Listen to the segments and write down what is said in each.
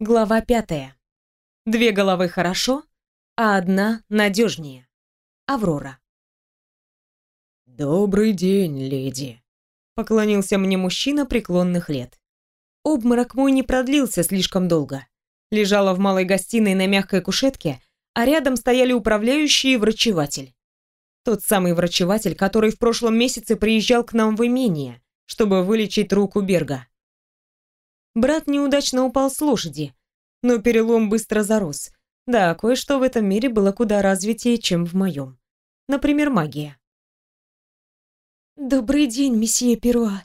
Глава пятая. Две головы хорошо, а одна надежнее. Аврора. «Добрый день, леди», — поклонился мне мужчина преклонных лет. Обморок мой не продлился слишком долго. Лежала в малой гостиной на мягкой кушетке, а рядом стояли управляющий и врачеватель. Тот самый врачеватель, который в прошлом месяце приезжал к нам в имение, чтобы вылечить руку Берга. Брат неудачно упал с лошади, но перелом быстро зарос. Да, кое-что в этом мире было куда развитее, чем в моем. Например, магия. «Добрый день, месье Перуа.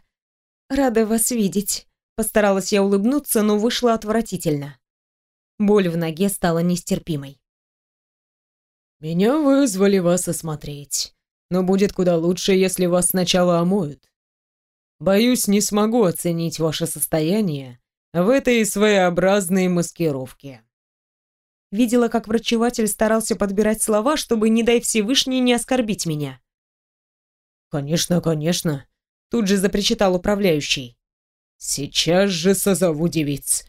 Рада вас видеть». Постаралась я улыбнуться, но вышло отвратительно. Боль в ноге стала нестерпимой. «Меня вызвали вас осмотреть, но будет куда лучше, если вас сначала омоют. Боюсь, не смогу оценить ваше состояние в этой своеобразной маскировке. Видела, как врачеватель старался подбирать слова, чтобы, не дай Всевышний, не оскорбить меня. «Конечно, конечно», — тут же запричитал управляющий. «Сейчас же созову девиц».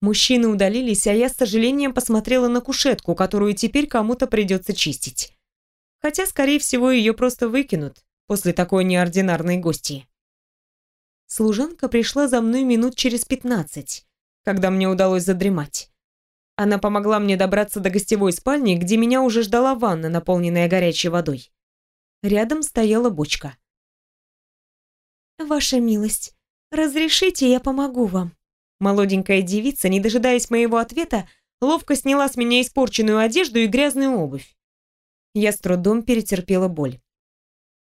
Мужчины удалились, а я с сожалением посмотрела на кушетку, которую теперь кому-то придется чистить. Хотя, скорее всего, ее просто выкинут после такой неординарной гости. Служанка пришла за мной минут через пятнадцать, когда мне удалось задремать. Она помогла мне добраться до гостевой спальни, где меня уже ждала ванна, наполненная горячей водой. Рядом стояла бочка. «Ваша милость, разрешите, я помогу вам?» Молоденькая девица, не дожидаясь моего ответа, ловко сняла с меня испорченную одежду и грязную обувь. Я с трудом перетерпела боль.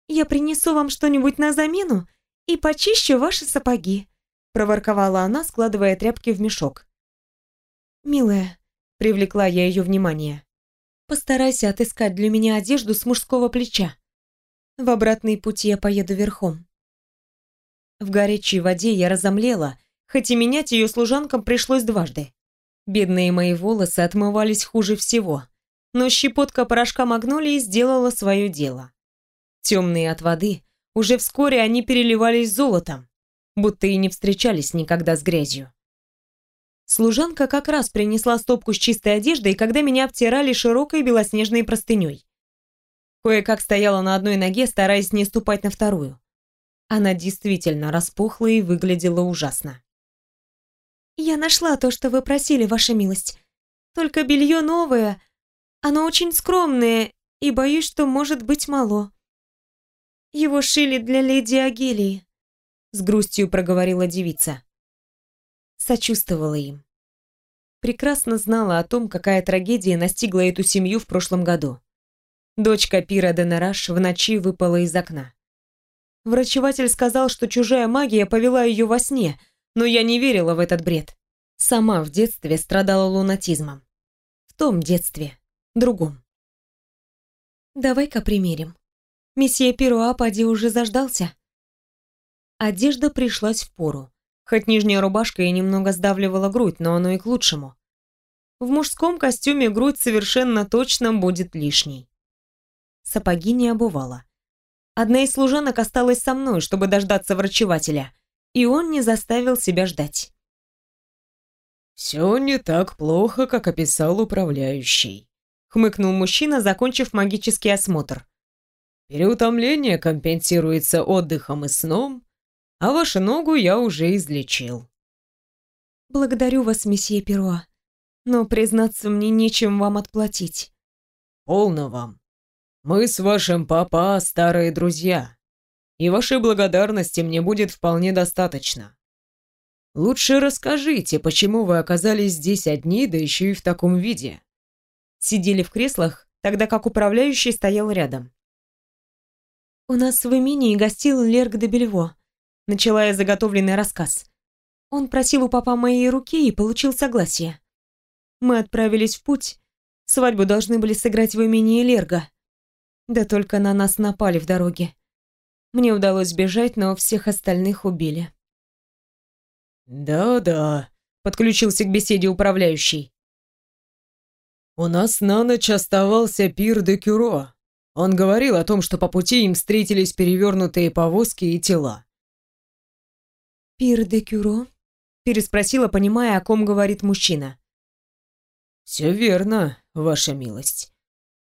«Я принесу вам что-нибудь на замену и почищу ваши сапоги», — проворковала она, складывая тряпки в мешок. «Милая», — привлекла я ее внимание, — «постарайся отыскать для меня одежду с мужского плеча. В обратный путь я поеду верхом». В горячей воде я разомлела, хоть и менять ее служанкам пришлось дважды. Бедные мои волосы отмывались хуже всего, но щепотка порошка магнолии сделала свое дело. Темные от воды, уже вскоре они переливались золотом, будто и не встречались никогда с грязью. Служанка как раз принесла стопку с чистой одеждой, когда меня обтирали широкой белоснежной простыней. Кое-как стояла на одной ноге, стараясь не ступать на вторую. Она действительно распухла и выглядела ужасно. «Я нашла то, что вы просили, ваша милость. Только белье новое, оно очень скромное, и боюсь, что может быть мало. Его шили для леди Агелии», — с грустью проговорила девица. Сочувствовала им. Прекрасно знала о том, какая трагедия настигла эту семью в прошлом году. Дочка Пира Денараш в ночи выпала из окна. Врачеватель сказал, что чужая магия повела ее во сне, но я не верила в этот бред. Сама в детстве страдала лунатизмом. В том детстве, другом. «Давай-ка примерим», Месье Перуа поди уже заждался. Одежда пришлась в пору. Хоть нижняя рубашка и немного сдавливала грудь, но оно и к лучшему. В мужском костюме грудь совершенно точно будет лишней. Сапоги не обувала. Одна из служанок осталась со мной, чтобы дождаться врачевателя, и он не заставил себя ждать. «Все не так плохо, как описал управляющий», — хмыкнул мужчина, закончив магический осмотр. Переутомление компенсируется отдыхом и сном, а вашу ногу я уже излечил. Благодарю вас, месье Перуа, но, признаться, мне нечем вам отплатить. Полно вам. Мы с вашим папа старые друзья, и вашей благодарности мне будет вполне достаточно. Лучше расскажите, почему вы оказались здесь одни, да еще и в таком виде. Сидели в креслах, тогда как управляющий стоял рядом. «У нас в имении гостил Лерг де Бельво», — начала я заготовленный рассказ. Он просил у папа моей руки и получил согласие. Мы отправились в путь. Свадьбу должны были сыграть в имении Лерга. Да только на нас напали в дороге. Мне удалось сбежать, но всех остальных убили. «Да-да», — подключился к беседе управляющий. «У нас на ночь оставался пир де Кюро. Он говорил о том, что по пути им встретились перевернутые повозки и тела. «Пир де Кюро?» переспросила, понимая, о ком говорит мужчина. «Все верно, ваша милость.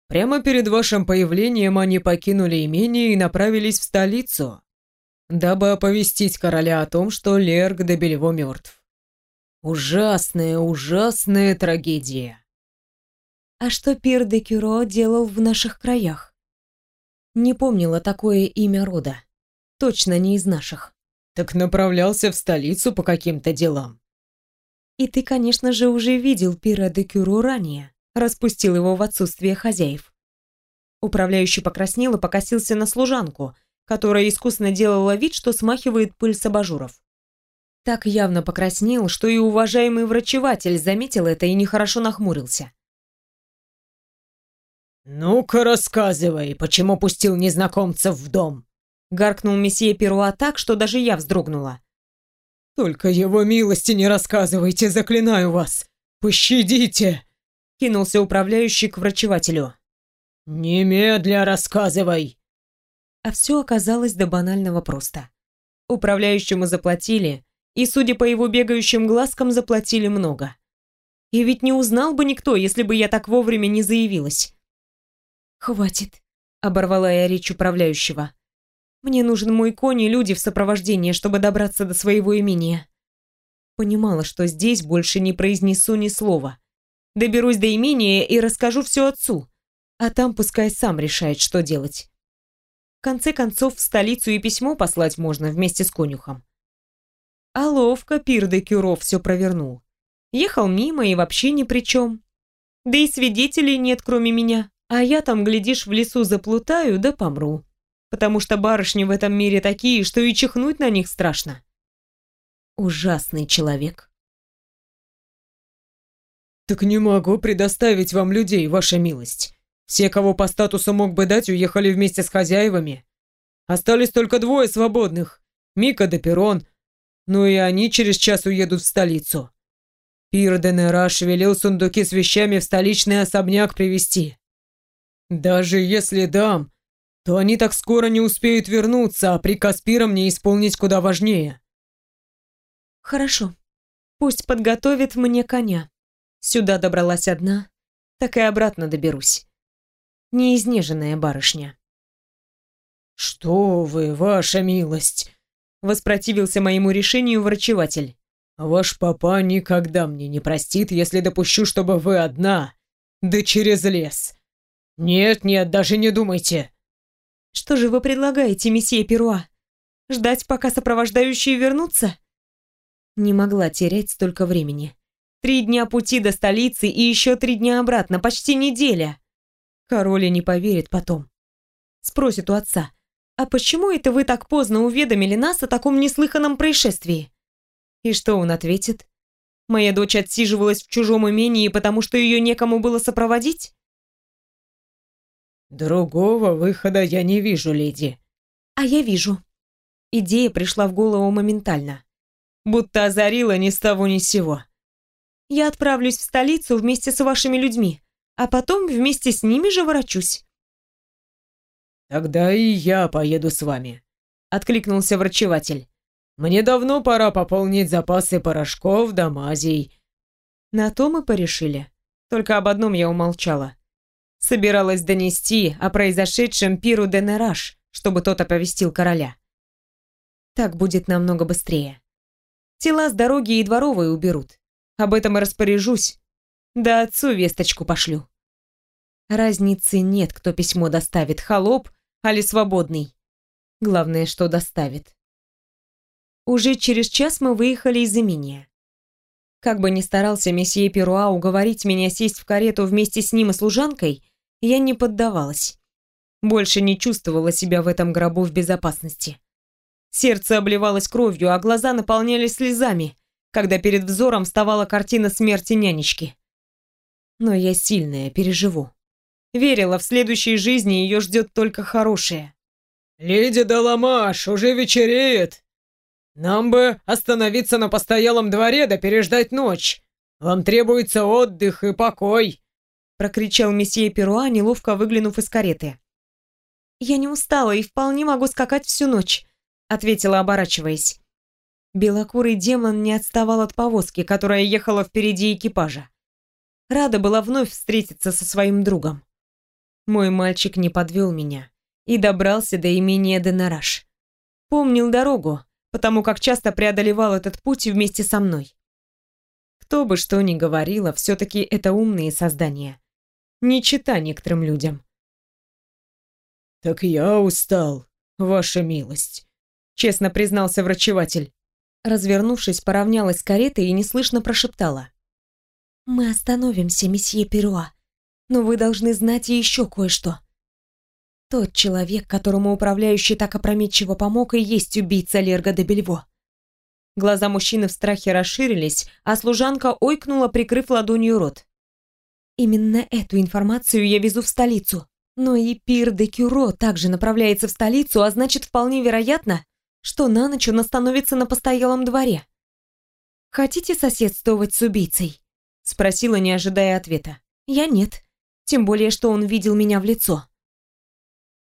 Прямо перед вашим появлением они покинули имение и направились в столицу, дабы оповестить короля о том, что Лерг де Белево мертв. Ужасная, ужасная трагедия. А что Пир де Кюро делал в наших краях? Не помнила такое имя рода. Точно не из наших. Так направлялся в столицу по каким-то делам. И ты, конечно же, уже видел Пира де Кюро ранее. Распустил его в отсутствие хозяев. Управляющий покраснел и покосился на служанку, которая искусно делала вид, что смахивает пыль с абажуров. Так явно покраснел, что и уважаемый врачеватель заметил это и нехорошо нахмурился. «Ну-ка рассказывай, почему пустил незнакомцев в дом?» Гаркнул месье Перуа так, что даже я вздрогнула. «Только его милости не рассказывайте, заклинаю вас! Пощадите!» Кинулся управляющий к врачевателю. «Немедля рассказывай!» А все оказалось до банального просто. Управляющему заплатили, и, судя по его бегающим глазкам, заплатили много. И ведь не узнал бы никто, если бы я так вовремя не заявилась. «Хватит», — оборвала я речь управляющего. «Мне нужен мой конь и люди в сопровождении, чтобы добраться до своего имения». Понимала, что здесь больше не произнесу ни слова. Доберусь до имения и расскажу все отцу, а там пускай сам решает, что делать. В конце концов, в столицу и письмо послать можно вместе с конюхом. А ловко Пир де Кюро все провернул. Ехал мимо и вообще ни при чем. Да и свидетелей нет, кроме меня. А я там, глядишь, в лесу заплутаю да помру. Потому что барышни в этом мире такие, что и чихнуть на них страшно. Ужасный человек. «Так не могу предоставить вам людей, ваша милость. Все, кого по статусу мог бы дать, уехали вместе с хозяевами. Остались только двое свободных. Мика да Перрон. Ну и они через час уедут в столицу. Пир Денераш велел сундуки с вещами в столичный особняк привезти. Даже если дам, то они так скоро не успеют вернуться, а приказ пира мне исполнить куда важнее. Хорошо. Пусть подготовит мне коня. Сюда добралась одна, так и обратно доберусь. Неизнеженная барышня. «Что вы, ваша милость!» Воспротивился моему решению врачеватель. «Ваш папа никогда мне не простит, если допущу, чтобы вы одна, да через лес. «Нет, нет, даже не думайте!» «Что же вы предлагаете, месье Перуа? Ждать, пока сопровождающие вернутся?» Не могла терять столько времени. Три дня пути до столицы и еще три дня обратно, почти неделя. Король не поверит потом. Спросит у отца, «А почему это вы так поздно уведомили нас о таком неслыханном происшествии?» И что он ответит? «Моя дочь отсиживалась в чужом имении, потому что ее некому было сопроводить?» «Другого выхода я не вижу, леди». «А я вижу». Идея пришла в голову моментально. Будто озарила ни с того ни с сего. «Я отправлюсь в столицу вместе с вашими людьми, а потом вместе с ними же ворочусь». «Тогда и я поеду с вами», — откликнулся врачеватель. «Мне давно пора пополнить запасы порошков да мазей». На то мы порешили. Только об одном я умолчала. Собиралась донести о произошедшем пиру Денераш, чтобы тот оповестил короля. Так будет намного быстрее. Тела с дороги и дворовые уберут. Об этом и распоряжусь. Да отцу весточку пошлю. Разницы нет, кто письмо доставит, холоп, али свободный. Главное, что доставит. Уже через час мы выехали из имения. Как бы ни старался месье Перуа уговорить меня сесть в карету вместе с ним и служанкой, я не поддавалась. Больше не чувствовала себя в этом гробу в безопасности. Сердце обливалось кровью, а глаза наполнялись слезами, когда перед взором вставала картина смерти нянечки. Но я сильная, переживу. Верила, в следующей жизни ее ждет только хорошее. «Леди Даламаш, уже вечереет! Нам бы остановиться на постоялом дворе да переждать ночь. Вам требуется отдых и покой!» Прокричал месье Перуа, неловко выглянув из кареты. «Я не устала и вполне могу скакать всю ночь», ответила, оборачиваясь. Белокурый демон не отставал от повозки, которая ехала впереди экипажа. Рада была вновь встретиться со своим другом. Мой мальчик не подвел меня и добрался до имения Денараш. Помнил дорогу, потому как часто преодолевал этот путь вместе со мной. Кто бы что ни говорило, все-таки это умные создания. Не чита некоторым людям. «Так я устал, ваша милость», — честно признался врачеватель. Развернувшись, поравнялась с каретой и неслышно прошептала. «Мы остановимся, месье Перуа, но вы должны знать еще кое-что. Тот человек, которому управляющий так опрометчиво помог, и есть убийца Лерга де Бельво». Глаза мужчины в страхе расширились, а служанка ойкнула, прикрыв ладонью рот. «Именно эту информацию я везу в столицу. Но и Пир де Кюро также направляется в столицу, а значит, вполне вероятно, что на ночь он остановится на постоялом дворе. «Хотите соседствовать с убийцей?» — спросила, не ожидая ответа. «Я нет. Тем более, что он видел меня в лицо».